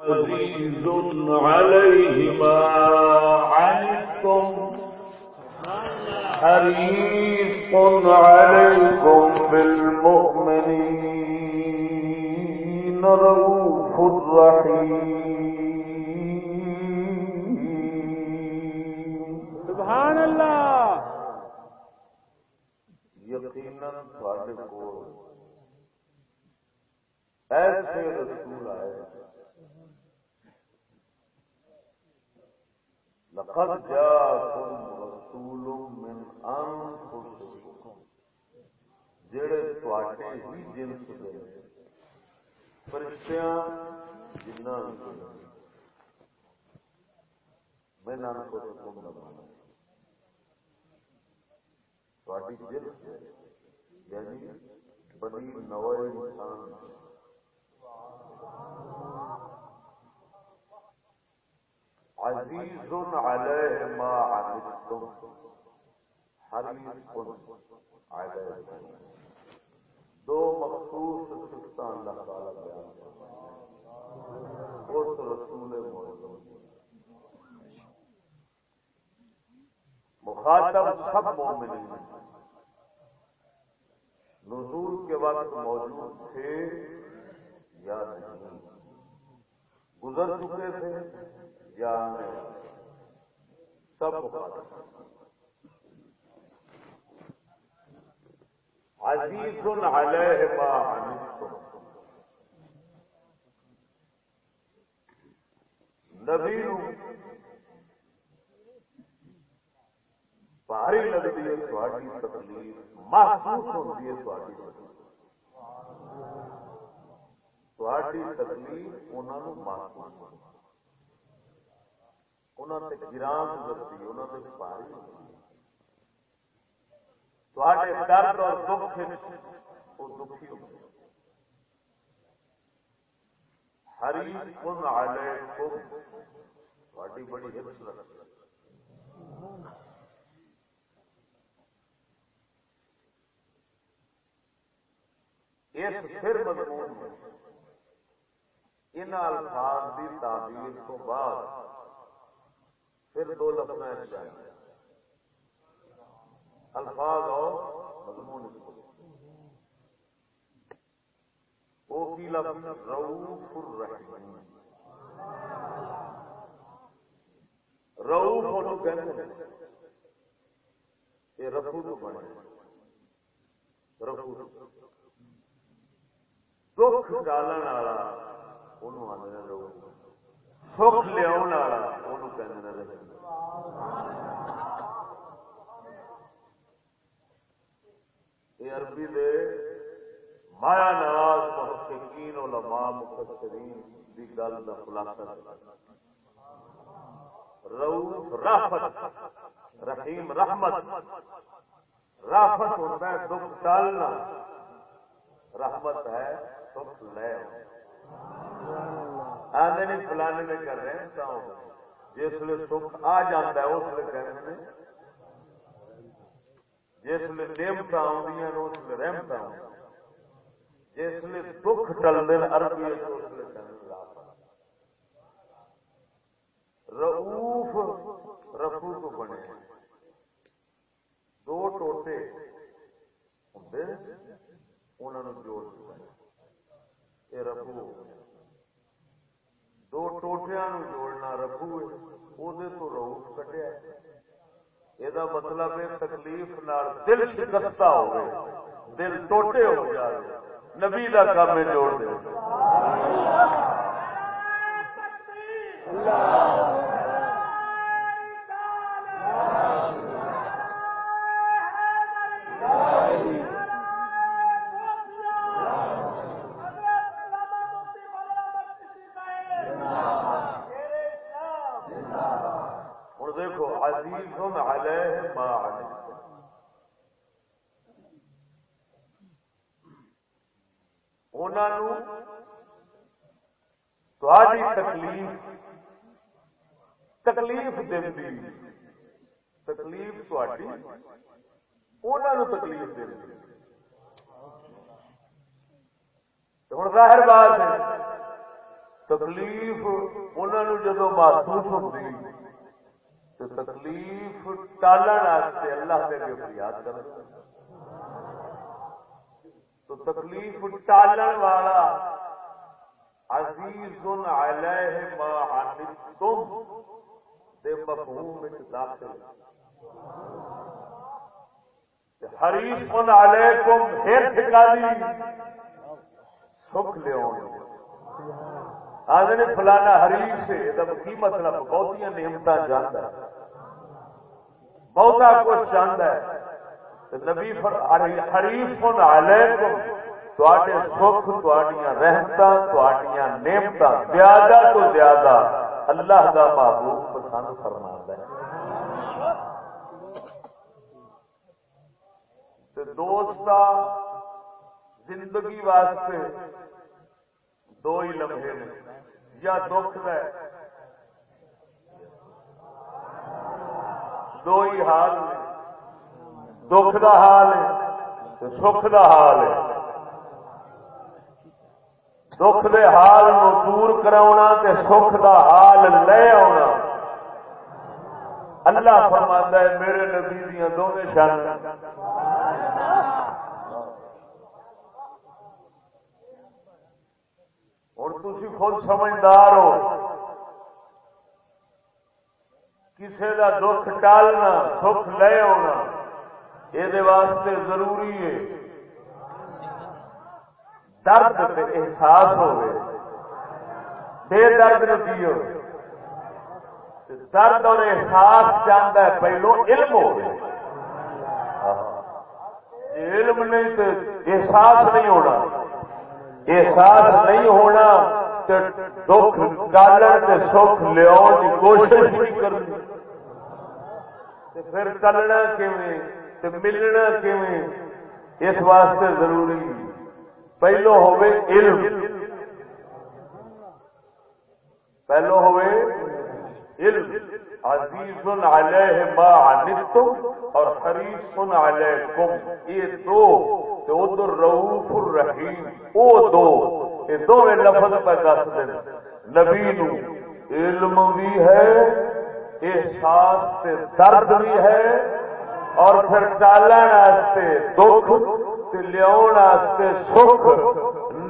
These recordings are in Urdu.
عزيز عليه ما عنتم حريص عليكم بالمؤمنين رؤوف رحيم. سبحان یقینا تھوڑے کو ایسے رسول آئے لقد جاءكم رسول من انفسكم جڑے تواڈے ہی جنس دے فرشتیاں جنہاں جناں میں نام کو حکم لگانا تواڈی جنس دے یعنی بنی نوع انسان۔ عزیز علیہ ما عنتم حریص علیہ دو مخصوص صفتیں اللہ تعالی بیان اس رسول معظم مخاطب سب مومنین۔ نزول کے وقت موجود تھے یا نہیں؟ گزر چکے تھے؟ یا سب عزیز علیہ ما نبی بھاری لگتی ہے تھوڑی تکلیف، محسوس ہوتی ہے تھوڑی تھوڑی تکلیف انہوں محسوس ہوتی انہوں نے گران گزرتی انہوں نے پاری درد اور دکھ وہ دکھی ہری آلے تھوڑی بڑی ہرس لگتی اس پھر مضمون میں ان الفاظ کی تعبیر تو بعد پھر دو لفظ الفاظ اور مضمون۔ وہ کی لفظ؟ روف الرحیم۔ روف وہ کہتے ہیں۔ یہ رفو تو بنے۔ رفو دکھ ڈالن والا، انہوں آدھے روف سکھ لیا یہ عربی دے مایا نواز محققین علماء مفسرین دی گل دا خلاصہ رؤوف رافت رحیم رحمت رافت ہوتا ہے دکھ ڈالنا رحمت ہے سکھ لے آدھے نہیں فلانے میں کر رہے ہیں تو جس لیے سکھ آ جاتا ہے، اس لیے کہہ رہے ہیں جس لیے نعمت آدی اس لیے رحمت آ جس لیے دکھ ٹلتے عربی اس لیے روف رفو تو بنے دو ٹوٹے ہوں انہوں جوڑ یہ رفو دو ٹوٹیا جوڑنا رفو وہ تو روس کٹیا یہ مطلب ہے تکلیف نال دل شکستہ ہو گئے دل ٹوٹے ہو جائے نبی کا کام جوڑ دے اللہ علیہ ما علیہ تکلیف تکلیف دینی، تکلیف تھی تکلیف دینی۔ ہوں ظاہر بات ہے، تکلیف انہوں جدو محسوس ہوتی تو تکلیف ٹالن واسطے اللہ کے اگے فریاد کر تو تکلیف ٹالن والا عزیز علیہ ما عنتم دے مفہوم میں داخل حریف علیکم پھر ٹھکا سکھ لے آدھے فلانا حریف سے کی مطلب؟ بہت نعمت جانا ہے۔ بہت کچھ چاہتا ہے۔ نبی حریف ہوں علیکم تے سکھ تھوڑیاں رحمت تھوڑیاں نعمت زیادہ تو زیادہ اللہ کا محبوب پسند فرما ہے۔ دوست زندگی واسطے دو ہی لمحے نے یا دکھ ہے۔ دو ہی حال دکھ دا حال ہے سکھ دا حال ہے۔ دکھ دے حال نو دور کرا سکھ دا حال لے آنا اللہ فرماتا ہے، میرے نبی دیا دونوں شان۔ اور تھی خود سمجھدار ہو۔ کسی کا دکھ ٹالنا، سکھ لے آنا یہ واسطے ضروری ہے۔ درد احساس ہو بے درد نتی ہو۔ درد اور احساس چاہتا ہے، پہلو علم ہو علم نہیں تو احساس نہیں ہونا۔ احساس نہیں ہونا دکھ ڈالن سکھ لیا کی کوشش نہیں کرنی۔ پھر چلنا کیون ملنا کیون اس واسطے ضروری۔ پہلو ہوئے علم۔ پہلو ہوئے علم۔ عزیز علیہ ما عنتم۔ اور حریص علیکم، یہ دو تو ادھر رؤوف الرحیم او دو، یہ دو لفظ پہ دس دن۔ نبی نو، علم بھی ہے، احساس سے درد بھی ہے، اور پھر ٹالن دکھ تے لیا سکھ۔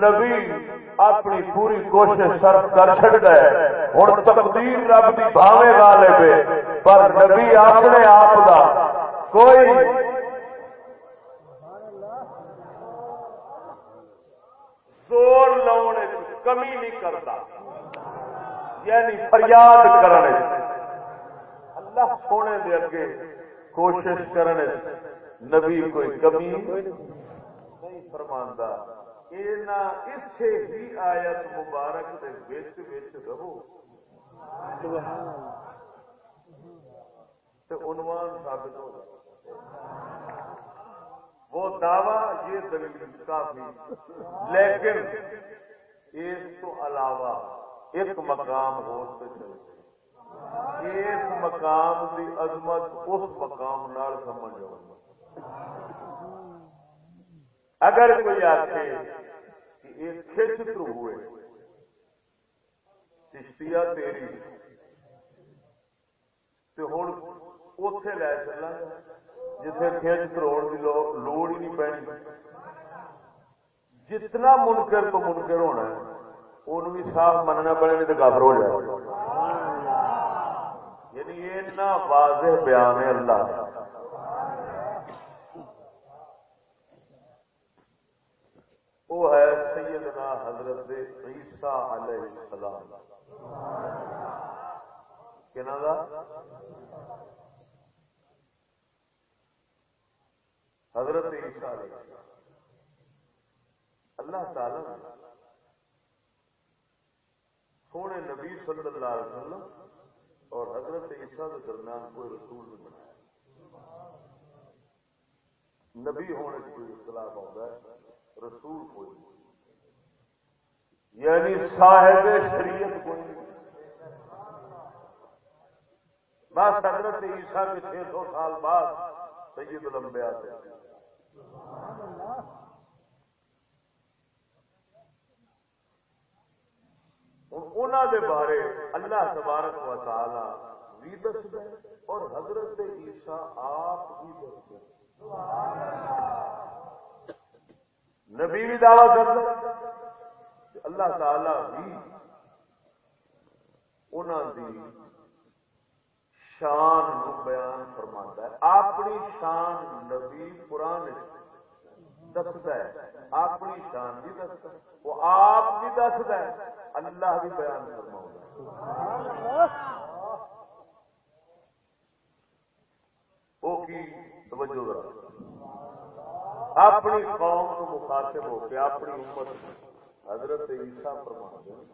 نبی اپنی پوری کوشش صرف کر چڑتا ہے۔ ہوں تقدیر رب کی بھاوے والے پہ، پر نبی اپنے آپ کا کوئی زور لاؤنے کمی نہیں کرتا۔ یعنی فریاد کرنے اللہ سونے دے اگے کوشش کرنے نبی کوئی کمی نہیں فرماندا اسے ہی آیت مبارک دے وچ وچ رہو۔ تو عنوان ثابت ہو۔ وہ دعوی یہ دلیل کافی لیکن اس تو علاوہ ایک مقام ہو اس مقام کی عظمت اس مقام نال سمجھ اگر کوئی آخے کہ یہ کھچ تو ہوئے چشتیا تیری تو ہوں اتے لے چلا جتنے کھچ کروڑ کی لوڑ ہی نہیں پینی جتنا منکر تو منکر ہونا ہے ان بھی صاف مننا پڑے نہیں تو کافر ہو جائے۔ یعنی اتنا واضح بیان ہے اللہ۔ وہ ہے سیدنا حضرت عیسیٰ علیہ السلام۔ کہنا حضرت عیسیٰ اللہ تعالی سونے نبی صلی اللہ علیہ وسلم اور حضرت عیسیٰ کے درمیان کوئی رسول نہیں بنایا۔ نبی ہونے کی کوئی اختلاف ہوتا ہے، رسول کوئی نہیں۔ یعنی صاحب شریعت کوئی نہیں۔ بس حضرت عیسیٰ کے چھ سو سال بعد سید لمبے آتے ہیں انہوں دے بارے اللہ تبارک و تعالی بھی دس اور حضرت عیسیٰ آپ بھی دس نبی بھی دعوی کر اللہ تعالی بھی انہوں دی شان نو بیان فرما ہے۔ اپنی شان نبی قرآن دستا ہے۔ اپنی شان بھی دستا ہے وہ آپ بھی دستا ہے۔ اللہ بھی بیان فرما وہ کی؟ توجہ ذرا۔ اپنی قوم کو مخاطب ہو کے اپنی امت حضرت عیسیٰ فرما دیں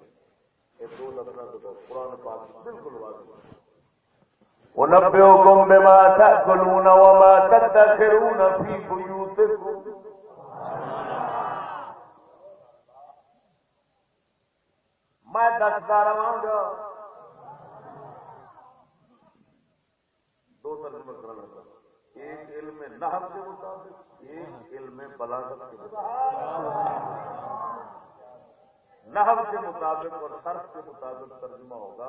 یہ دو لفظ قرآن پاک بالکل واضح ونبئكم بما تأكلون وما تدخرون في بيوتكم. میں دستا رہا گا دو ترجمے کرنا لگا ایک علم نحب کے مطابق، ایک علم بلاغت کے مطابق. نحب کے مطابق اور صرف کے مطابق ترجمہ ہوگا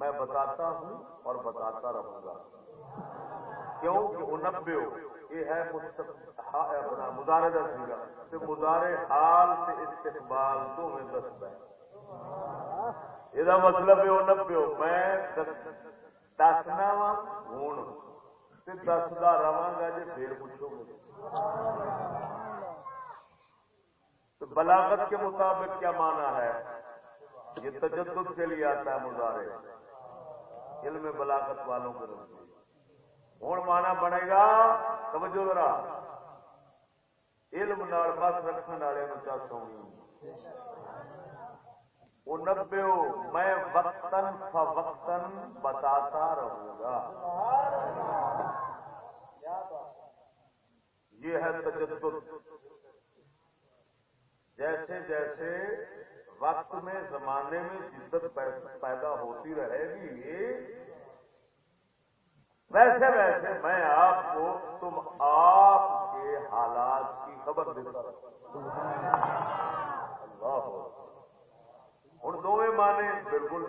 میں بتاتا ہوں اور بتاتا رہوں گا۔ کیوں کہ انبے یہ ہے مدارے دس گا مدارے حال سے استقبال تو مطلب میں دس ہے۔ یہ مطلب ہے انبے میں دسنا وا ہوں۔ دستا رہا گا جی پھر پوچھو گے تو بلاغت کے مطابق کیا مانا ہے؟ یہ تجدد کے لیے آتا ہے مظاہرے علم بلاغت والوں کے نزدیک ہوں مانا بنے گا، توجہ ذرا۔ علم نال بس رکھنے والے چاہتا ہوں؟ وہ نبے میں وقتاً فوقتاً بتاتا رہوں گا۔ یہ ہے تجدد۔ جیسے جیسے وقت میں زمانے میں شدت پیدا ہوتی رہے گی۔ ویسے ویسے میں آپ کو تم آپ کے حالات کی خبر دیتا اللہ ہوں دو مانے بالکل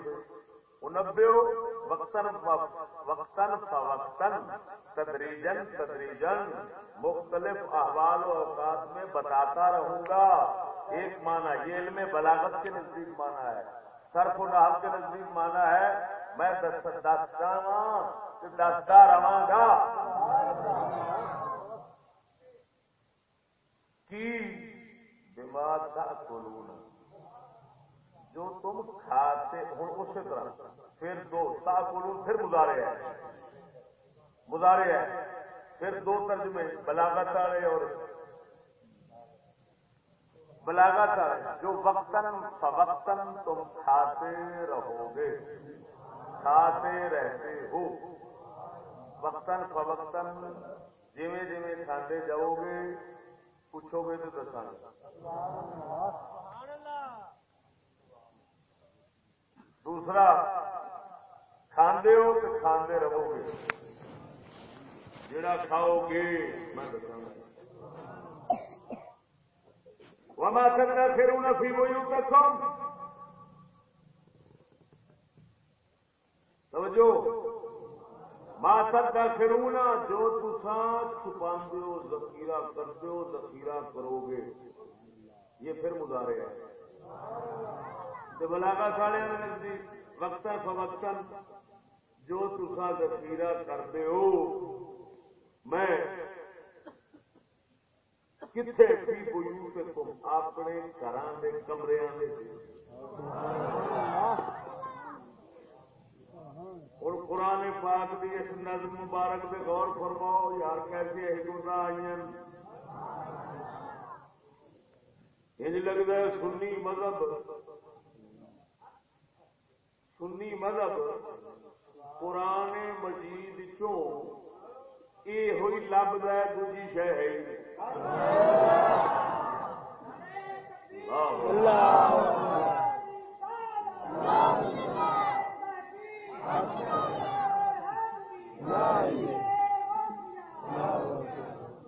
انبے وقتاً وقتاً فوقتاً تدریجن تدریجن مختلف احوال و اوقات میں بتاتا رہوں گا۔ ایک مانا یہ علم بلاغت کے نزدیک مانا ہے۔ سرف و نحب کے نزدیک مانا ہے، میں دستا رہا گا۔ کی؟ بیمار کا کولون جو تم کھاتے ہوں اسی طرح۔ پھر دو سا کولون پھر مظاہرے ہیں مظاہرے ہیں پھر دو ترجمے، بلاغت والے اور بلاغت جو وقتاً فوقتاً تم کھاتے رہو گے۔ کھاتے رہتے ہو۔ وقتاً فوقتاً جیویں جیویں کھاتے جاؤ گے، پوچھو گے تو دسا دوسرا، کھاندے ہو تو کھاندے رہو گے۔ جڑا کھاؤ گے، میں دساں۔ وما تدخرون في بيوتكم. توجہ. ما تدخرون جو تسا چھپاندے ہو، ذخیرہ کرتے ہو، ذخیرہ کرو گے. یہ پھر مظاہرے ہے تو بلاگا ساڑے نزدیک جی، وقت فوقتاً جو تسا ذخیرہ کرتے ہو، میں کتنے بھی بویو تم؟ اپنے گھر کے کمرے اور قرآن پاک کی اس نظم مبارک سے غور فرماؤ، یار کیسے حکمت آئی انج لگتا ہے سنی مذہب۔ سنی مذہب قرآن مجید چوں یہ ہوئی لب ہے، دوجی شہ ہے۔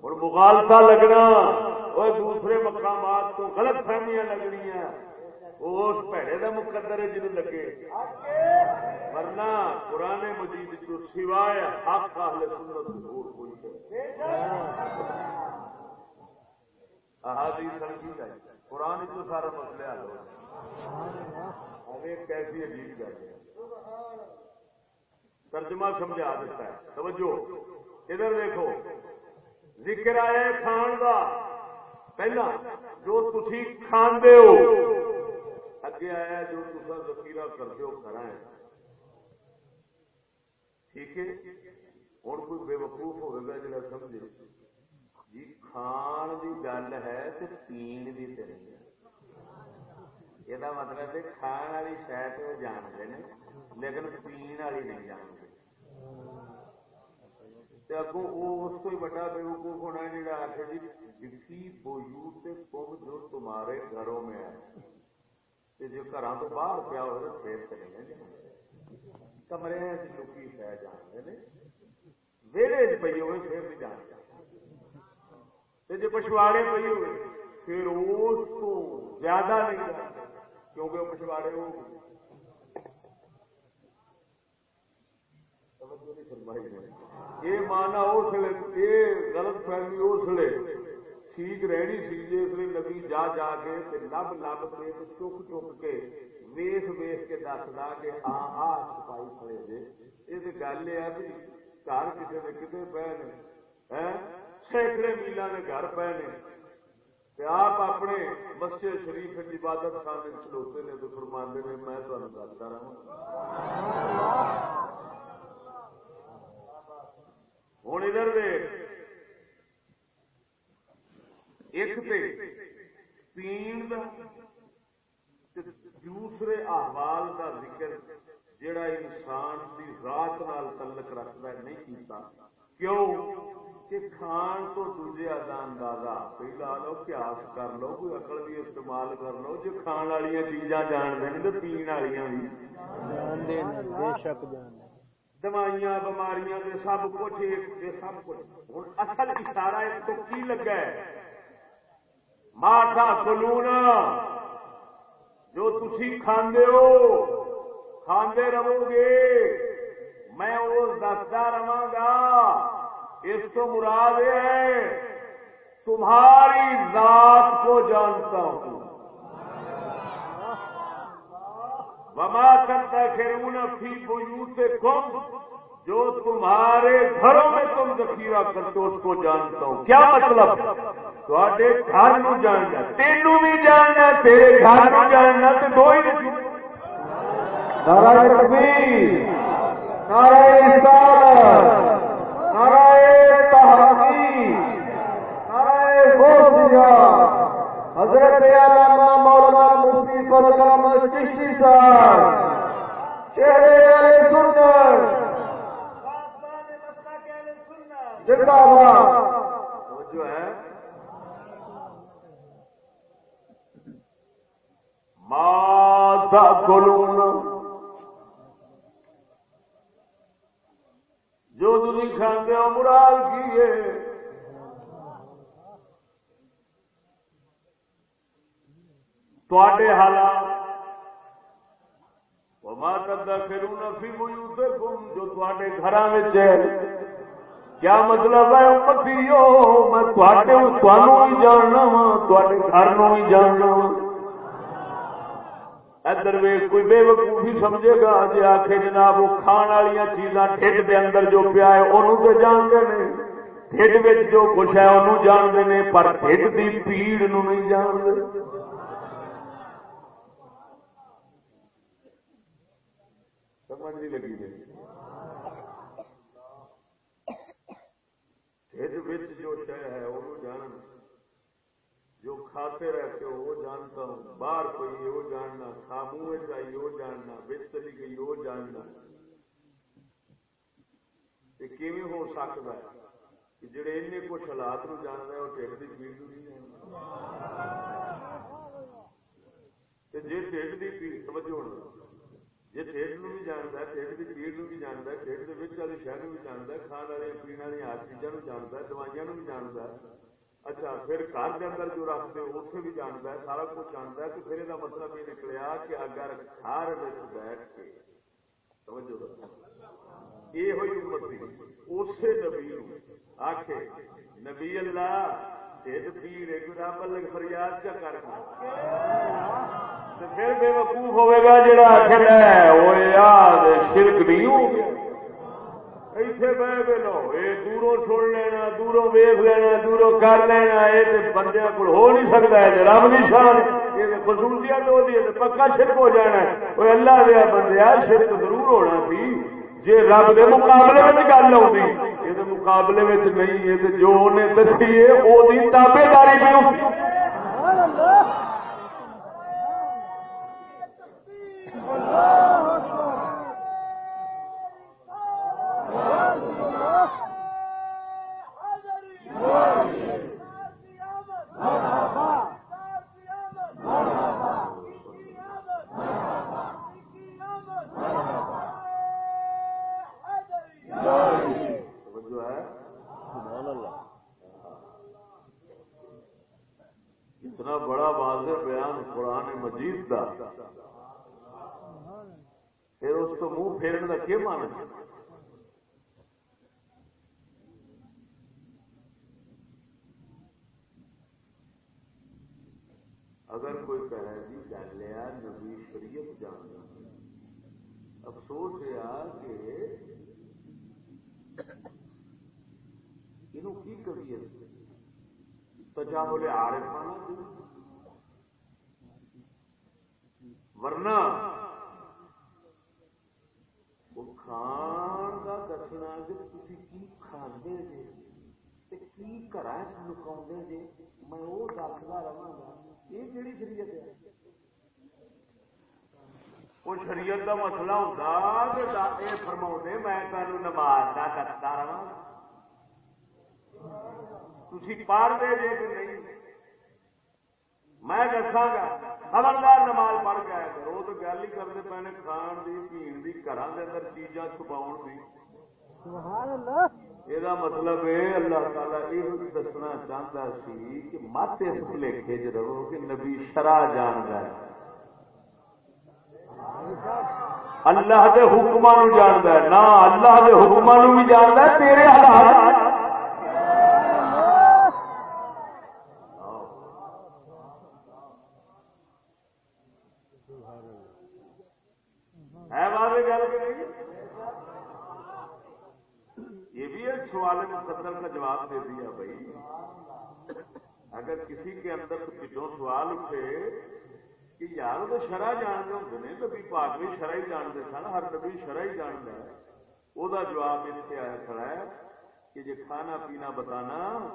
اور مغالتا لگنا اور دوسرے مقامات کو غلط فہمیاں لگنی اس پیڑے کا مقدر ہے جنہوں لگے۔ ورنہ پرانے مجید تو سوائے حق اہل سنت اور کوئی احادیث سڑکی کا قرآن تو سارا مسئلہ حل ہو ہمیں کیسی عجیب گل ہے۔ ترجمہ سمجھا دیتا ہے۔ توجہ۔ ادھر دیکھو۔ ذکر آیا کھان کا پہلا، جو تھی کھانے ہو۔ اگے آیا جو تصا ذخیرہ کرتے ہو کرا ہے۔ ٹھیک ہے؟ ہوں کوئی بے وقوف ہوگا جا سمجھے۔ جی کھان کی گل ہے تو پین کی تو نہیں یہ مطلب ہے کھان والی شاید وہ جانتے ہیں لیکن پین والی نہیں جانتے اگوں اس کو بڑا بے وقوف ہونا ہے جا آخر جی جسی بوجود سے کم جو تمہارے گھروں میں ہے جو گھر تو باہر پیا ہو پھر چلے گا کمرے لکی پہ جانتے ہیں ویڑے پی ہوئے پھر بھی جانتے جی پچھواڑے پی ہوئے، پھر اس کو زیادہ نہیں جانتے کیونکہ وہ پچھواڑے ہو گئے۔ یہ مانا اس لیے، یہ غلط فہمی اس لیے ٹھیک رہنی سی اس لیے نبی جا جا کے لب لب کے چک چک کے ویس ویس کے دسدا کہ آ آ چھپائی کھڑے جے۔ یہ گل یہ ہے بھی گھر کسی نے کتنے پے نے سینکڑے میلوں کے گھر پے نے۔ آپ اپنے مسجد شریف عبادت خانے چلوتے نے تو فرماندے نے، میں تمہیں دستا رہا ہوں ادھر دے۔ ایک پین دوسرے احوال کا ذکر جڑا انسان کی رات نال تعلق رکھتا ہے، نہیں کیتا۔ کیوں؟ کہ کھان تو دوجے ادا اندازہ کوئی لا لو قیاس کر لو کوئی اکل بھی استعمال کر لو جو کھان والی چیزاں جان دیں تو پین والی بھی۔ دوائیاں بماریاں دے سب کچھ سب کچھ۔ ہوں اصل اشارہ ایک تو کی لگا ہے؟ ماٹا سلونا جو تھی کھاندے ہو کھاندے رہو گے۔ میں وہ دستا رہا گا۔ اس کو مراد ہے، تمہاری ذات کو جانتا ہوں۔ وما کرتا فرون فی بیوتکم، جو تمہارے گھروں میں تم ذخیرہ کرتے اس کو جانتا ہوں۔ کیا مطلب؟ تھوڑے گھر نو جاننا تینوں بھی جاننا تیرے گھر نو جاننا تو دو ہی نہیں تکبیر رسالت۔ غوثیہ حضرت علامہ مولانا مفتی فرقام چشتی صاحب، چہرے والے سنر زندہ باد۔ جو ہے ماتا کلون جو تھی کھانے ہو، مراد کی ہے؟ تے حالات۔ ماں کرتا پھر نفی موجود جو تے گھر کیا مطلب ہے امتیو امتی ہو؟ میں بھی جاننا وا گھر نو بھی جاننا وا ادھر کوئی بے وقوفی سمجھے گا جی آخ جناب، وہ کھان والی چیزاں ٹھڈ کے اندر جو پیا ہے انہوں تو جانتے ہیں ٹھڈ جو کچھ ہے انہوں جانتے ہیں پر ٹھڈ کی پیڑ نو نہیں جانتے۔ سمجھ نہیں لگی گئی جو شہ ہے وہ جان جو کھاتے رہتے ہو وہ جانتا ہوں۔ باہر کوئی وہ جاننا۔ خامو چاہیے وہ جاننا۔ بچ چلی گئی وہ جاننا۔ کیون ہو سکتا ہے؟ کہ جڑے ان کچھ حالات نو جاننا ہے وہ ٹھیک کی پیڑ نہیں جاننا جی ٹھیک کی پیڑ توجہ ہونا جی ٹھیک نو بھی جانتا ہے ٹھیک کی پیڑ نو بھی جانتا ہے ٹھیک کے والی شہر بھی جانتا ہے کھان والی پینے والی ہر چیزوں جانتا ہے دوائیاں بھی جانتا ہے اچھا پھر گھر کے اندر جو رکھتے اتنے بھی جانتا ہے سارا کچھ جانتا ہے تو پھر یہ مطلب یہ نکلیا کہ اگر گھر بیٹھ کے یہ ہوئی امت اسی نبی آخ نبی اللہ پیر فریاد کیا کر پھر بے وقوف ہوئے گا جڑا آخر وہ یاد شرک نہیں ہو گیا ایتھے بہ بے لو دوروں چھوڑ لینا دوروں ویخ لینا دوروں کر لینا یہ بندے کو ہو نہیں سکتا ہے رب نہیں شان یہ خصوصیت ہو پکا شرک ہو جانا ہے وہ اللہ دیا بندے شرک ضرور ہونا سی جی رب کے مقابلے میں گل آؤں مقابلے میں نہیں ہے جو انہیں دسی ہے وہ تابے داری بھی تجاہل عارف ورنہ وہ کھان کا دسنا کہ تھی کی کھانے جی کی گھر لکا جی میں وہ دستا رہا گا۔ یہ کہڑی شریعت ہے؟ وہ شریعت کا مسئلہ ہوتا کہ فرما میں تمہیں نماز کا دستا رہا تھی پڑھ دے جے کہ نہیں؟ میں دسا گا خبردار نماز پڑھ کے آیا کرو تو گل ہی کرتے پے کھان کی پین کی گھر کے اندر چیزاں چھپا یہ مطلب ہے اللہ تعالی یہ دسنا چاہتا سی کہ مت اس بھلے چ رہو کہ نبی شرح جان ہے۔ اللہ کے حکمان جانتا ہے۔ نہ اللہ کے حکمان بھی جانتا ہے تیرے حالات کا جواب دے دیا بھائی۔ اگر کسی کے اندر پچھوں سوال اٹھے کہ یار تو شرح جانتے ہوں نبی پاک بھی شرح ہی جانتے سن، ہر نبی شرح ہی جانتا ہے۔ وہ جواب اتنے آیا کھڑا ہے کہ یہ کھانا پینا بتانا،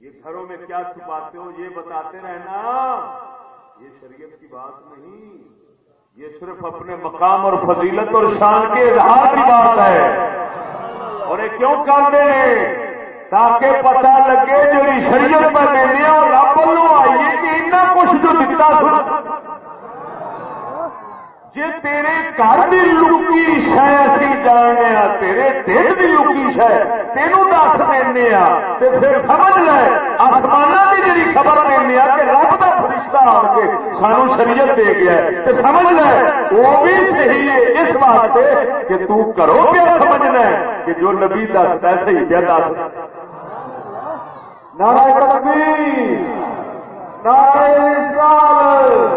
یہ گھروں میں کیا چھپاتے ہو، یہ بتاتے رہنا، یہ شریعت کی بات نہیں۔ یہ صرف اپنے مقام اور فضیلت اور شان کے اظہار کی بات ہے۔ اور یہ کیوں کرتے ہیں؟ تاکہ پتا لگے جو شریعت پر لینے اور رب لو آئیے کہ اتنا کچھ جو دکھتا جی تیرے گھر کی لوکی شہ اسی جاننے تیرے دل کی لوکی شہ تینوں دس دینا پھر سمجھ لے آسمان کی جی خبر دینا کہ رب کا فرشتہ آ کے سانو شریعت دے گیا تو سمجھ لے، وہ بھی صحیح ہے اس واسطے کہ تو کرو کیا سمجھنا ہے کہ جو نبی دستا ہے صحیح کیا دس نارائ تکبیر نارائ اسلام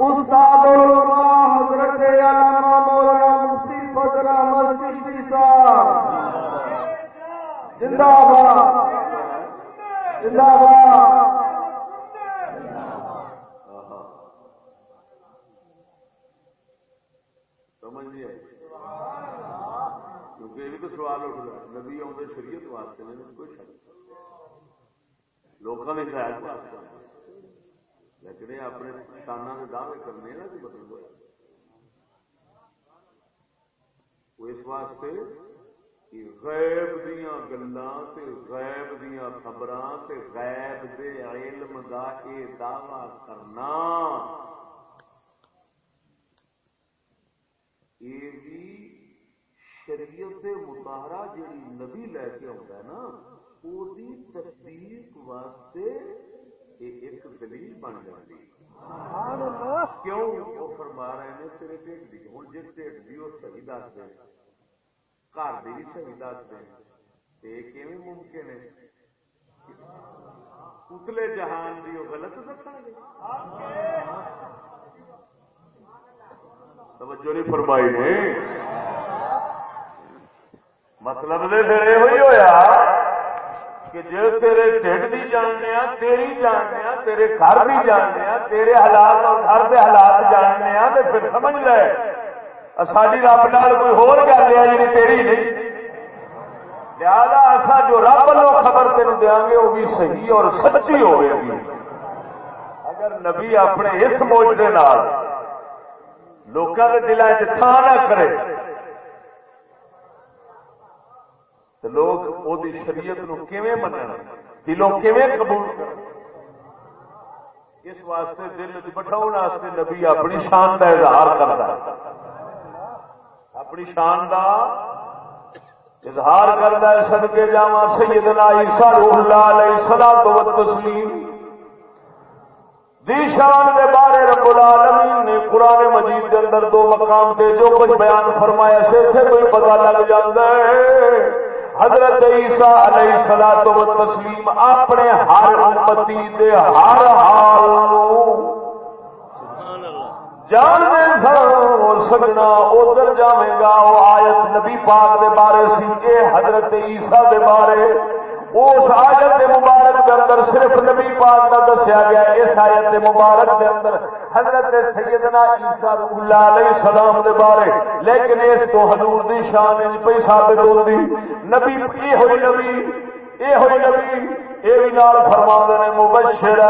استاد حضرت مولانا مفتی فضل احمد چشتی صاحب۔ زندہ باد۔ زندہ باد۔ سمجھ آئی کیونکہ یہ بھی تو سوال اٹھ گیا نبی آدھے شریعت واسطے نے، کوئی شک لوگوں نے شاید لیکن اپنے کسانوں کے دعوے کرنے نا کہ مطلب وہ اس واسطے غیب دیا گلا غیب دیا خبر غیب دے علم دا یہ دعوی کرنا یہ بھی شریعت متحرہ جیڑی نبی لے کے آتا ہے نا تصدیق واسطے ایک دلیل بن جاتی کیوں وہ فرما رہے ہیں تیرے پیٹ ہوں جی پیٹ بھی وہ صحیح دس دیں گھر بھی صحیح دس دیں یہ ممکن ہے اتلے جہان کی وہ غلط گے توجہ نہیں فرمائی نے۔ مطلب دے پھر یہ ہوا کہ جو تیرے ٹھڈ بھی جاننے تیری جاننے تیرے گھر بھی جاننے تیرے حالات اور گھر کے حالات جاننے تو پھر سمجھ لے۔ ساری رب نال کوئی ہور گل ہے جی تیری نہیں۔ لہذا ایسا جو رب لو خبر تین دیا گے وہ بھی صحیح اور سچی ہوئے گی۔ اگر نبی اپنے اس موجے لوگوں کے دلان چ نہ کرے۔ تو لوگ وہ شریعت نو من دلوں قبول اس واسطے دل بٹھاؤ واسطے نبی اپنی شان کا اظہار کرتا ہے۔ اپنی شان کا اظہار کرتا ہے سدکے جا سیدنا عیسیٰ روح اللہ علیہ السلام تو تسلیم۔ دی شان کے بارے رب العالمین نے قرآن مجید کے اندر دو مقام سے جو کچھ بیان فرمایا سے سے کوئی پتہ لگ جاتا ہے۔ حضرت عیسیٰ علیہ سلا تو تسلیم اپنے ہر امتی دے ہر حال جان دے سجنا ادھر جائے گا۔ وہ آیت نبی پاک دے بارے سی حضرت عیسیٰ دے بارے اس آیت مبارک کے اندر صرف نبی پاک کا دسیا گیا اس آیت مبارک کے اندر حضرت سیدنا عیسیٰ اللہ علیہ السلام دے بارے، لیکن اس تو حضور دی شان پہ ثابت ہوتی نبی یہ ہوئی نبی یہ ہوئی نبی یہ بھی نال فرما نے مبشر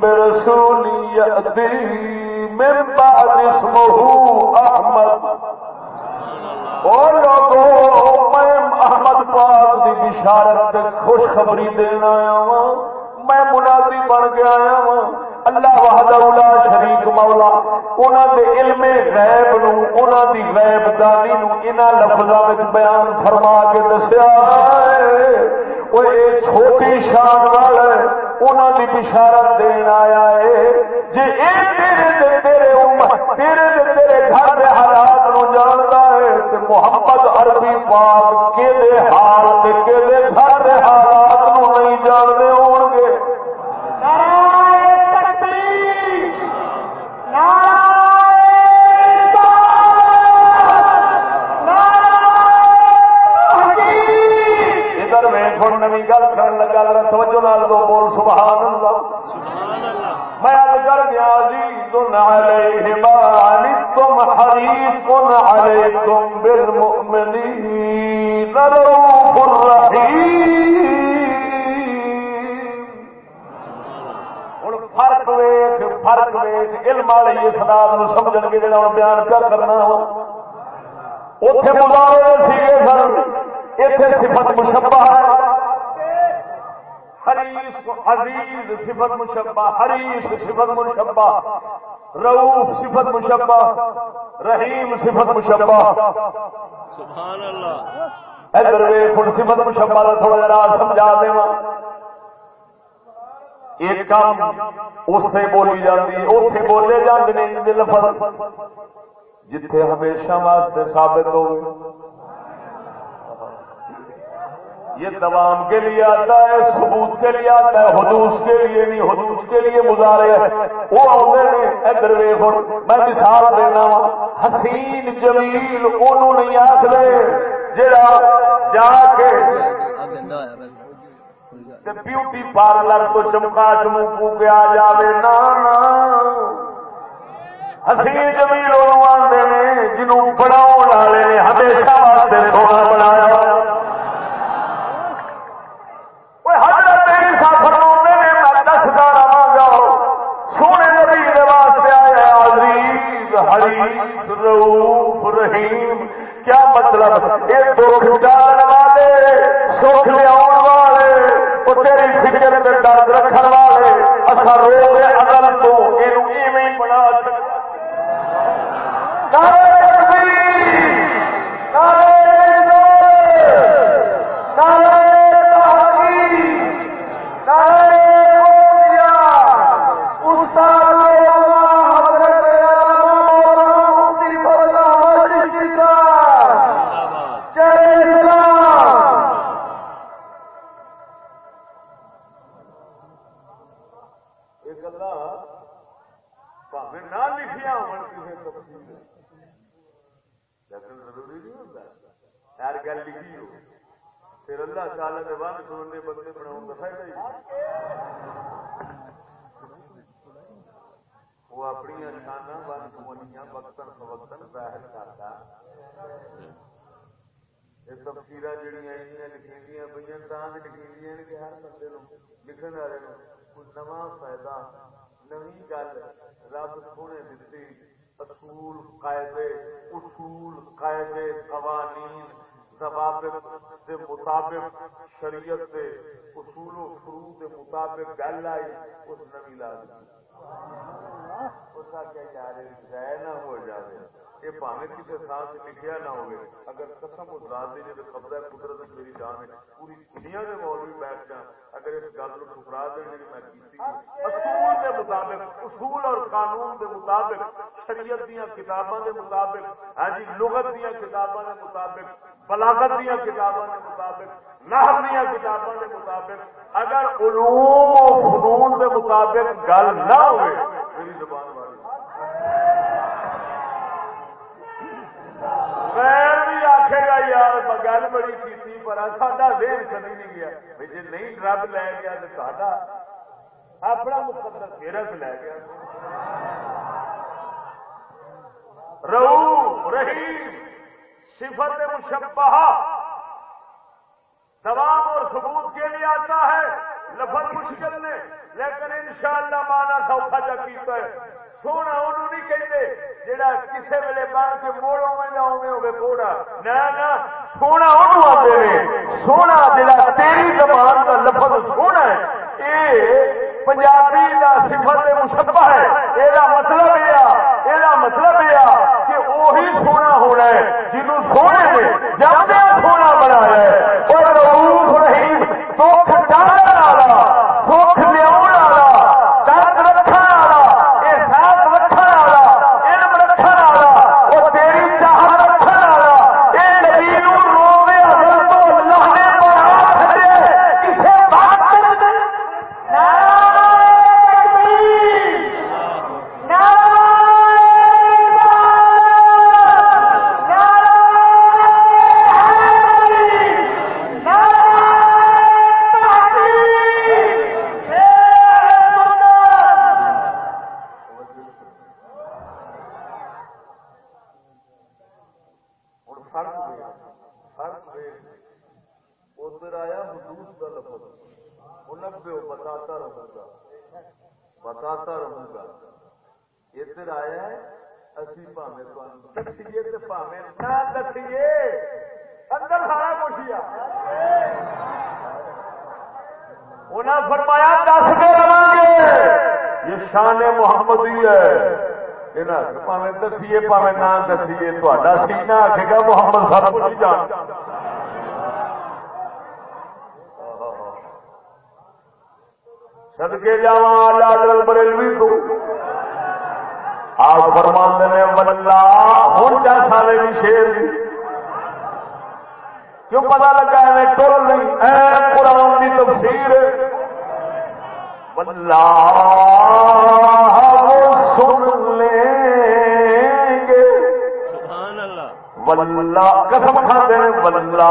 برسول من بعد اسمه احمد۔ اور لوگوں بشارت خوشخبری دینا آیا ہوں میں منادی بن کے آیا ہوں اللہ وحدہ اولا شریک مولا انہوں دے علم غیب نو انہوں دی غیب دانی نو انہاں لفظاں وچ بیان فرما کے دسیا وہ چھوٹی شان والا انہوں دی بشارت دین آیا ہے۔ جی اے تیرے دے تیرے امت، تیرے دے تیرے گھر دے حالات نو جانتا ہے محمد عربی پاک کے حال کے گھر حالات نہیں جانتے ہو حریف علیکم بالمؤمنین رؤوف الرحیم فرق ویخ فرق ویخ علم والی اس رات سمجھ گے جا بیان کیا کرنا اتنے مظاہرے سیگے سن اتنے صفت مشبہ حریص عزیز صفت مشبہ حریص صفت مشبہ رؤوف صفت مشبہ رحیم صفت مشبہ۔ سبحان اللہ ادھر ویخ صفت مشبہ تھوڑا جا سمجھا دے ایک کام اس سے بولی جاتی اتنے بولے لفظ۔ جتھے ہمیشہ واسطے ثابت ہوئے۔ یہ دوام کے لیے آتا ہے، ثبوت کے لیے آتا ہے، حدوث کے لیے نہیں، حدوث کے لیے مظاہرے وہ آتے ہیں ادھر میں مثال دینا ہاں، حسین جمیل انہوں نہیں آخر جا جا کے بیوٹی پارلر تو چمکا چمکو کے آ جائے نا حسین جمیل آتے ہیں جنہوں پڑھاؤ والے نے ہمیشہ واسطے سونا بنایا حضرت فرما نے میں دستا رہا گا سونے نبی واسطے آیا عزیز حریف روف رحیم کیا مطلب یہ دکھ ڈالنے والے سکھ لیا والے تیری فکر میں درد رکھنے والے اصا روگ اگل تو یہ بنا سکتے یہ گلا پہ نہ لکھیا ہو کسی لیکن ضروری نہیں ہوتا ہر گل لکھی ہو پھر اللہ تعالی کے ون سننے بندے بناؤ کا فائدہ ہی وہ شانہ ون سمنیاں وقتاً فوقتاً ظاہر کرتا یہ تفصیل جہیا لکھی پہ تاج لکھی کہ ہر بندے لکھن والے کوئی نواں فائدہ نوی گل رب سونے دیتی اصول قاعدے اصول قاعدے قوانین ضوابط کے مطابق شریعت کے اصول و فرو کے مطابق گل آئی اس نوی لا نہ ہو جائے یہ پاوے کسی تھان لکھیا نہ ہوگی اگر قسم اس رات کی جب قبضہ قدرت میری جان ہے پوری دنیا کے مولوی بیٹھ جان اگر اس گل کو ٹھکرا دیں جی میں کی اصول کے مطابق، اصول اور قانون کے مطابق، شریعت دیا کتابوں کے مطابق ہاں جی لغت دیا کتابوں کے مطابق بلاغت دیا کتابوں کے مطابق نحر دیا کتابوں کے مطابق، اگر علوم و فنون کے مطابق گل نہ ہوئے، میری زبان والی۔ غیر بھی آخے گا، یار گل بڑی کی پر ساڈا دیر کدی نہیں گیا۔ جی نہیں رب لے گیا تو ساڈا اپنا مقدر سیرت لے گیا۔ رو رحیم صفت مشبہ دوام اور ثبوت کے لیے آتا ہے، لفظ مشکل نے، لیکن انشاءاللہ مانا سوکھا جا پیتا ہے۔ سونا انہوں نہیں کہتے جہاں کسی ویلے بن کے موڑ میں نہ ہوئے ہوگے کوڑا نہ سونا انہوں آتے ہیں سونا جہاں تیری زبان کا لفظ سونا ہے یہ پنجابی کا سفر مشبہ ہے۔ یہ مطلب یہ مطلب یہ کہ وہی ہونا ہے۔ جنوں سونے نے جب سونا بنایا ہے اور روح رحیم سکھ ڈالنے والا سکھ لیا دسیے پاوے نہ دسیے تا سینا آخے گا محمد سب کو نہیں جان سدکے جا لال بریلوی تو۔ آپ فرما نے بلا ہوں چار سارے بھی شیر کیوں پتا لگا ہے ٹول نہیں؟ قرآن کی تفسیر بلا سن ولہ قسم کھاتے ہیں ولہ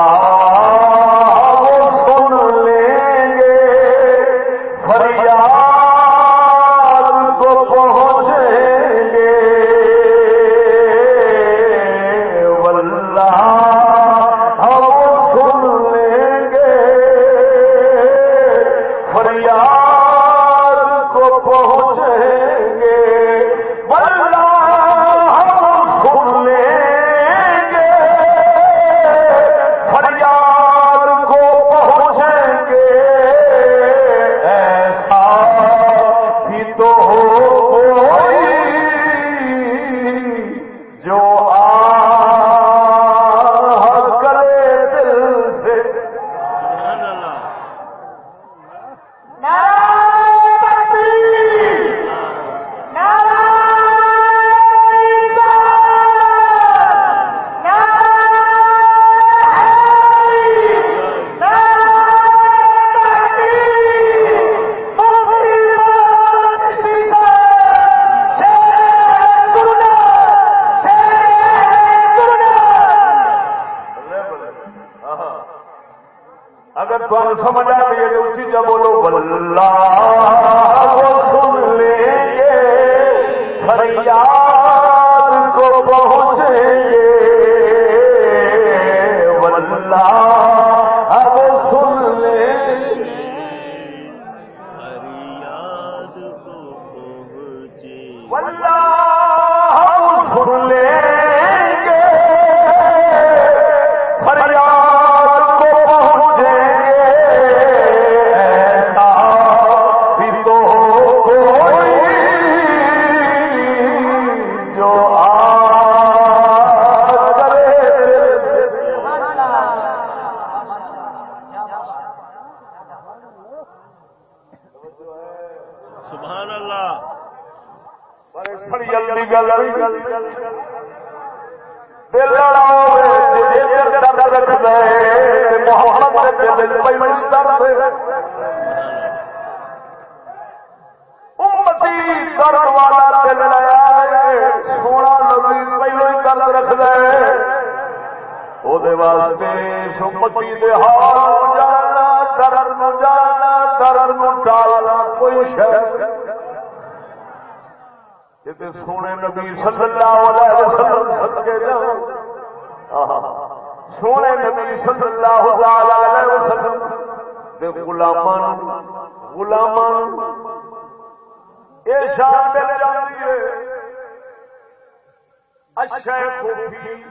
الشیخ فی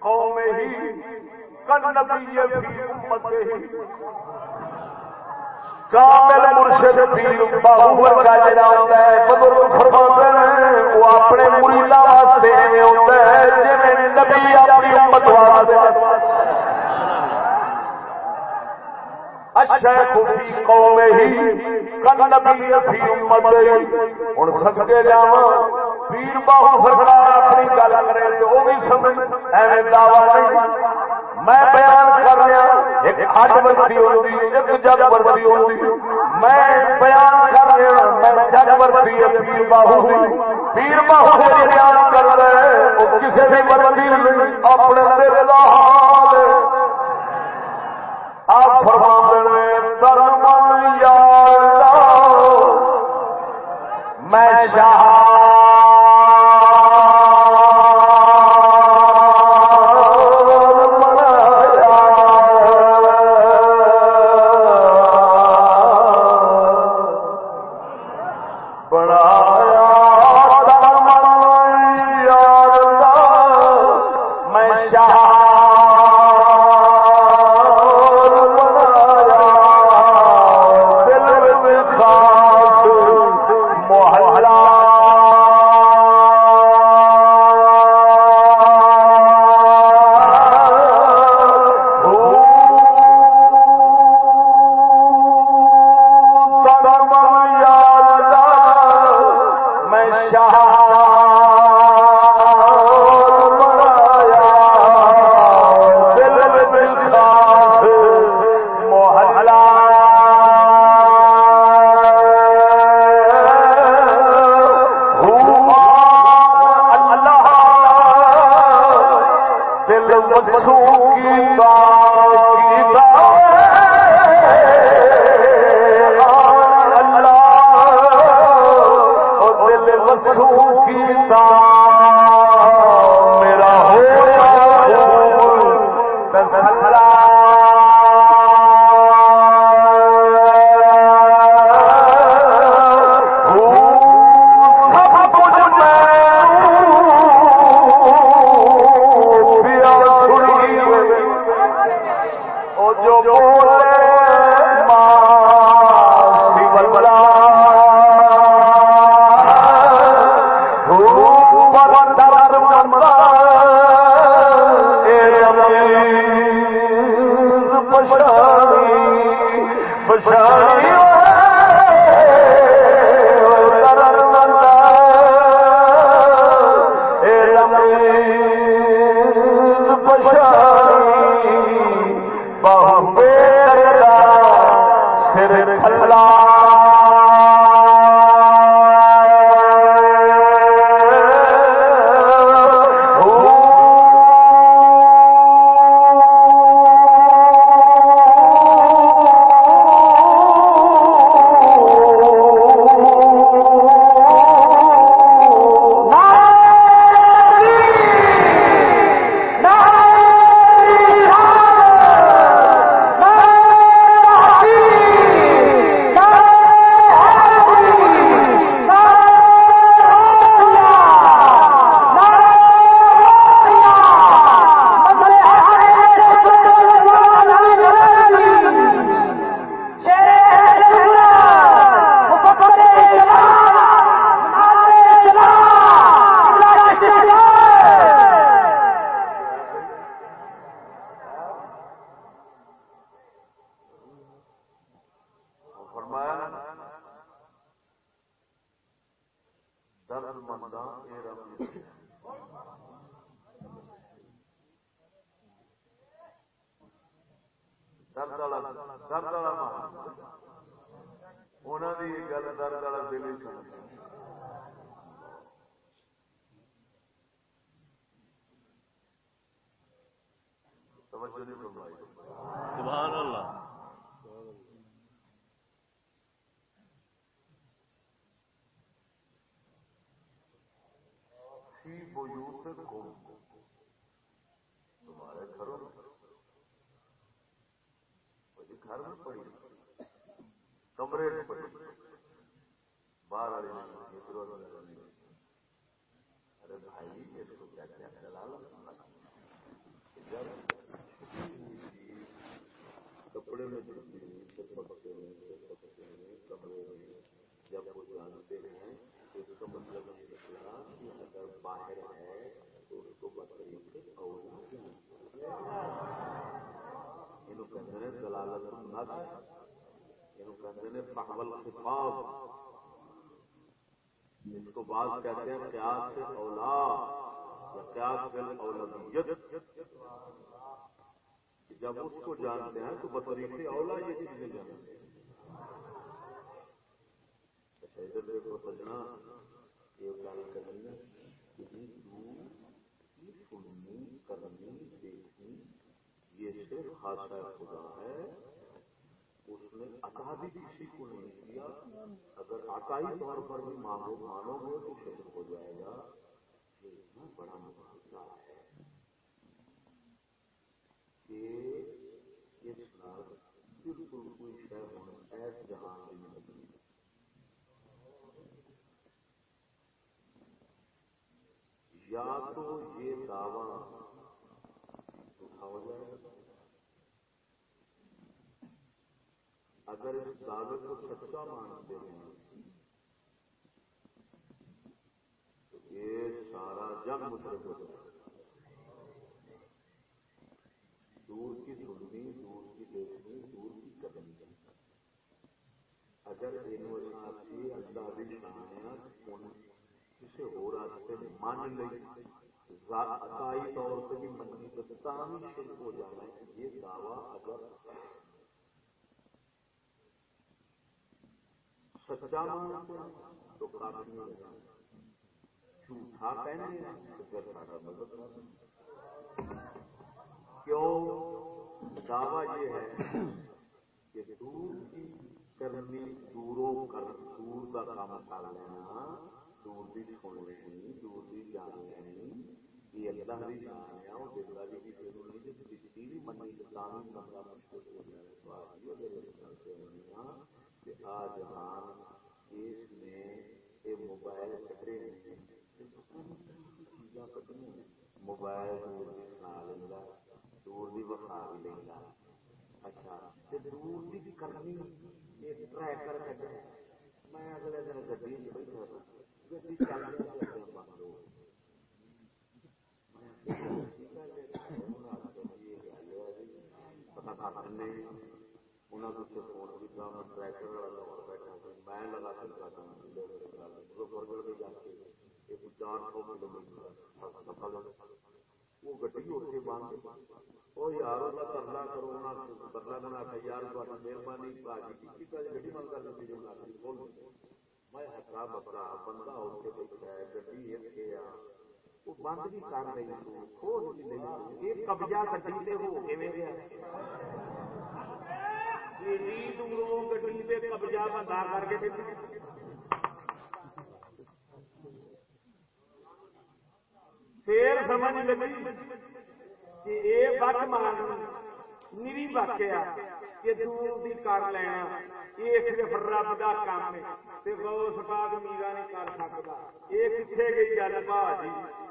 قومه کنبی فی امته کامل مرشد پیر باہو ورگا جڑا ہوندا ہے، بزرگ فرماتے ہیں، وہ اپنے مریداں واسطے ایویں ہوندا ہے، جویں نبی اپنی امت واسطے۔ اچھا، الشیخ فی قومه کنبی فی امته ہن جاواں پیر باہو سرکار اپنی گل کرے تو وہ بھی سمجھ، ایویں دعوی نہیں میں بیان کر رہا ایک اٹھ بندی ہوتی ایک جگ بندی ہوتی میں بیان کر رہا میں جگ بندی پیر باہو پیر باہو بیان درد والا درد والا انہوں کی گل درد والا دل ہی سمجھ سبحان اللہ تمہارے گھروں گھر میں پڑی کمرے میں پڑی باہر والے ارے بھائی اس کو کیا کیا چلا کپڑے میں جڑتے ہیں پکتے ہیں کمرے میں۔ جب وہ جانتے ہیں تو اس کا مطلب یہ نکلا کہ اگر باہر ہے تو اس کو بکری سے اور کہتے ہیں دلالت یہ یعنی کہتے ہیں پہول خفاظ۔ اس کو بعض کہتے ہیں قیاس سے اولاد یا قیاس سے اولادیت جب اس کو جانتے ہیں تو بطریق اولا یہ چیزیں جانتے۔ ہیں ادھر دیکھو سجنا، یہ گل کرنی جی جی سننی کرنی دیکھنی یہ صرف خاصا خدا ہے۔ اس نے عطا بھی کسی کو نہیں کیا۔ اگر عطائی طور پر بھی مانو مانو گے تو شکر ہو جائے گا۔ یہ بڑا مقابلہ ہے کہ اس بالکل کوئی شہر ہونا ایس جہان کی نہیں۔ یا تو یہ دعوی اٹھاؤ جائے۔ اگر اس دعوے کو سچا مانتے ہیں، تو یہ سارا جگ مطلب ہو جائے۔ دور کی سننی، دور کی دیکھنی، دور کی قدم اگر یہ اللہ بھی سنایا کسی ہو راستے مان لئی عقائی طور سے بھی منی تو شرک ہو جانا ہے۔ یہ دعویٰ اگر سچا مانتے تو کافی ہو جانا جھوٹا کہنے تو پھر سارا مدد کیوں؟ دعویٰ یہ ہے کہ دور کی کرنی، دوروں کر دور کا کام کر لینا، دور بھی چھوڑ لینی دور بھی جان لینی یہ اللہ جان ہے کی نہیں بھی منی بندہ مشکل ہو جائے تو آج یہ کہ آج جہان اس میں یہ موبائل کٹے ہیں۔ چیزاں کٹنی موبائل سنا دور بھی بخا بھی لینا۔ اچھا دور بھی کرنی، یہ ٹریکر میں اگلے دن گڈی بیٹھا گڈی چل رہی وہ گڈی اتنے بند وہ یار ترلا کرو ترلا بنا کے یار مہربانی گڈی بند کر دیتی میں بکرا بندہ بیٹھا ہے گڈی بند بھی کر رہی کھول یہ قبضہ گڈی سے ہو کے کر کہ یہ کہ دور کر لینا، یہ صرف رب کا کام ہے۔ غوث پاک میرا نہیں کر سکتا۔ یہ کتنے گئی گل بھاجی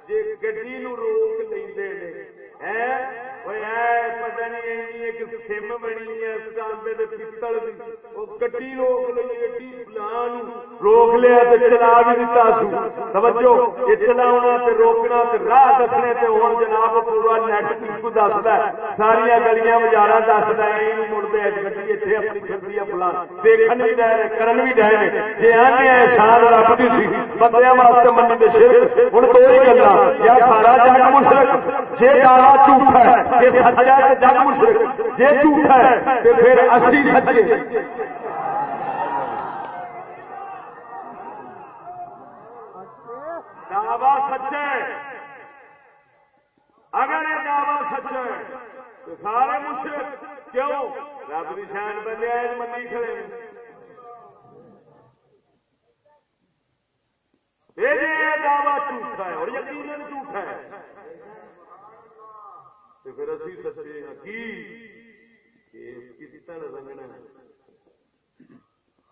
جی گڈی نو روک لے پتا نہیں ایک سم بنی ہے پتل کی وہ گڈی روک لئی گڈی فلان روک لیا تو چلا بھی دیتا سو توجہ یہ چلاونا تے روکنا تے راہ دسنے تے ہوں جناب پورا نیٹ کو دستا ہے ساریا گلیاں بازار دستا ہے یہ مڑتے ہے گڈی اتنے اپنی چلتی ہے فلان دیکھن بھی ڈے کرن بھی ڈے جی آنے شان رب کی سی بندے واسطے من دے شیر ہوں دو ہی گلا یا سارا جگ مشرق جی دعوا جھوٹا ہے جی سچا ہے جگ مشرق جی جھوٹا ہے تو پھر اصلی سچے۔ دعوی سچے۔ اگر یہ دعوی سچا تو سارے مشرق، کیوں؟ رب کی شان بندے منی کھڑے یہ دعوی جھوٹا ہے اور یقین جھوٹا ہے۔ تو پھر اسی سچے ہاں کی پتل رنگنا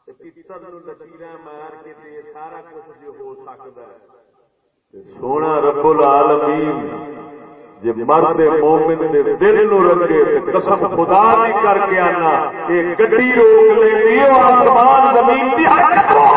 پتل لکیر مار کے سارا کچھ جو ہو سکتا ہے۔ سونا رب العالمین جی مرد مومن دے دل نو رنگے قسم خدا دی کر کے آنا یہ گڈی روک لے آسمان زمین دی اتنے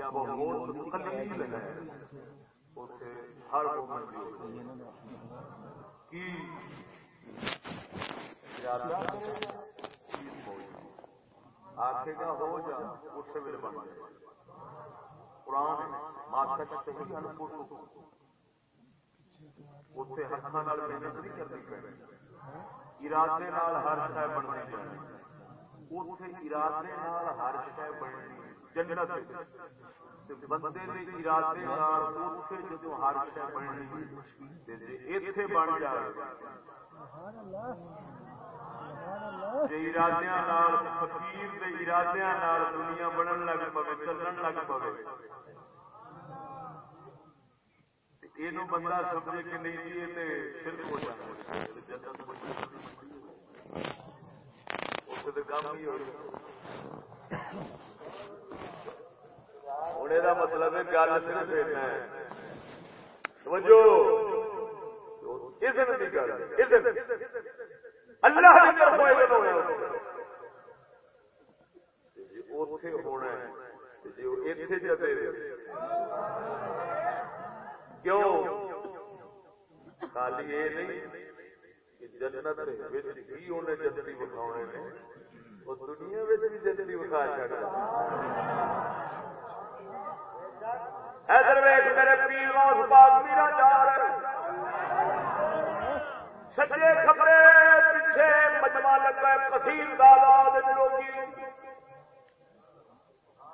یا بہت قلیل ہے۔ اوتھے ہر مومن دی کی؟ آخے گا ہو جا، اس ویلے بن جائے قرآن ماسک صحیح انپور اتنے ہاتھوں محنت نہیں کرنی پڑی ارادے ہر شہ بننی چاہیے اتنے ارادے ہر شہ بننی۔ جنت بندے کے ارادے اتنے جدو ہر شہ بننی اتے بن جائے۔ ارادیا فکیر ارادیا دنیا بنن لگ پے چلن لگ پے یہ بندہ سمجھے کہ نہیں جی صرف ہو جائے کام ہی ہو ہوں یہ مطلب ہے گل صرف ہے سمجھو اللہ ہونا کیوں خالی یہ نہیں جنت ہی انہیں جنتی بکھاؤنے وہ دنیا بھی جنتی بکھا چکا ادھر ویخ میرے پیر روز میرا جا سچے خبرے پیچھے مجمع لگا کثیر لوگی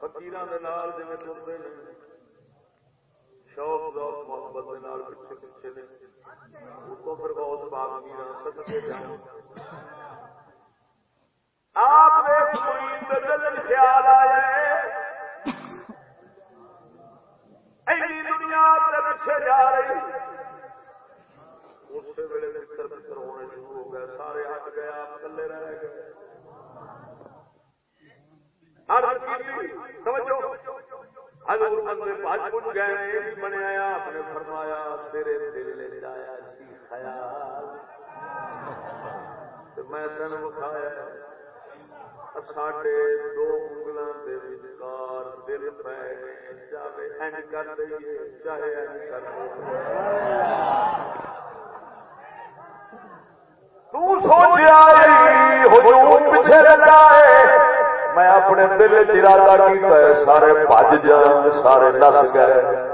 فکیر جی چلتے ہیں۔ شوق ذوق محبت پیچھے پیچھے نے۔ اتوں پھر بہت پاک میرا سچے جان خیال آیا دنیا پیچھے جا رہی۔ ویلے متر متر ہونے شروع ہو گئے، سارے ہٹ گئے، آپ کلے رہ گئے۔ بنیا آپ نے فرمایا، تیرے دل لے جایا جی خیال۔ میں تین ساڈے دو انگلوں کے وچکار دل پہ چاہے این کر دئیے چاہے این کر پیچھے میں اپنے دل چرادہ کیا سارے بج جان سارے نس گئے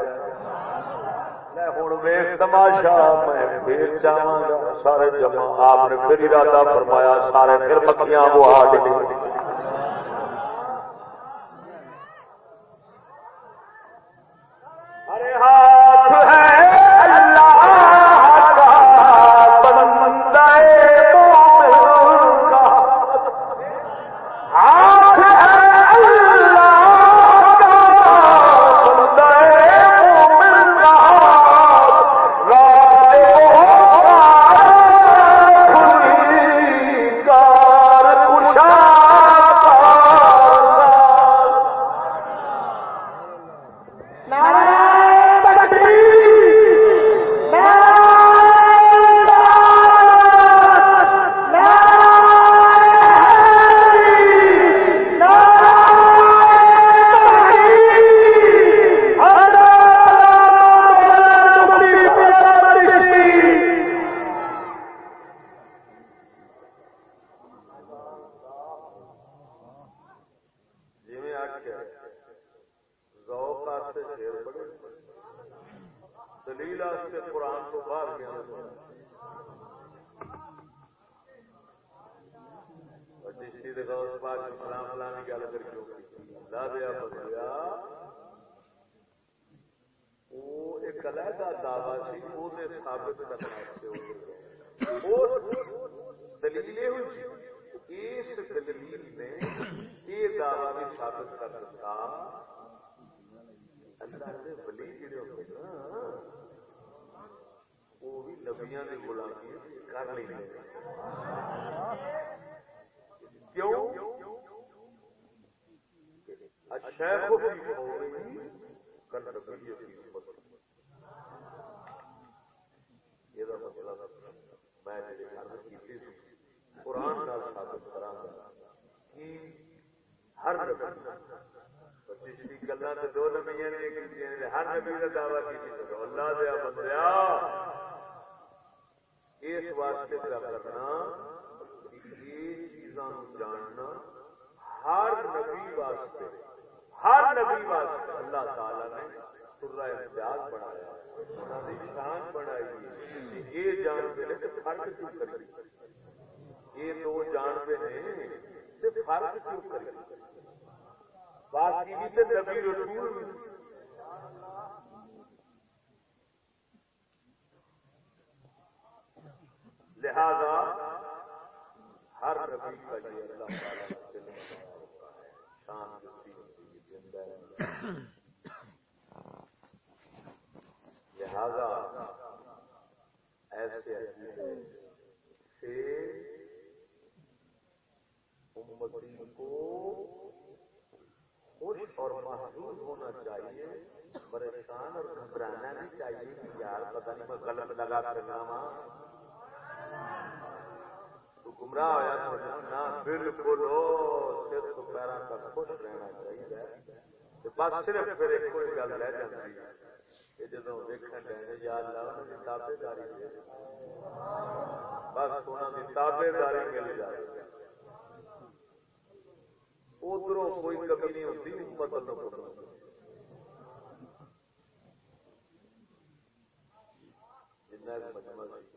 ہوں ویخ تماشا میں پھر جاواں گا سارے جمع آپ نے پھر ارادہ فرمایا سارے پھر پکیاں وہ آ گئی کا دعوی کی اللہ دیا بندیا اس واسطے کیا کرنا یہ جاننا، ہر نبی واسطے، ہر نبی واسطے اللہ تعالی نے سرہ امتیاز بنایا انہوں نے شان بنائی یہ جانتے ہیں کہ فرق کیوں کری؟ یہ دو جانتے ہیں کہ فرق کیوں کری؟ باقی بھی تو نبی رسول لہذا ہر نبی کا یہ اللہ تعالیٰ نے دل ہوتا ہے، شان دیتی ہوتی ہے۔ زندہ لہذا ایسے عقیدے سے امتی کو خوش اور محسوس ہونا چاہیے پریشان اور گھبرانا نہیں چاہیے کہ یار پتہ نہیں میں غلط لگا کرنا ہاں۔ تو گمراہ ہوا نہ، بالکل سر پیروں تک خوش رہنا چاہیے۔ بس صرف پھر ایک کوئی گل رہ جاتی ہے جدو دیکھنے لگے یا اللہ تابے داری دے بس انہوں تابے داری مل جائے۔ ادھر کوئی کمی نہیں ہوتی مجمع فرمائی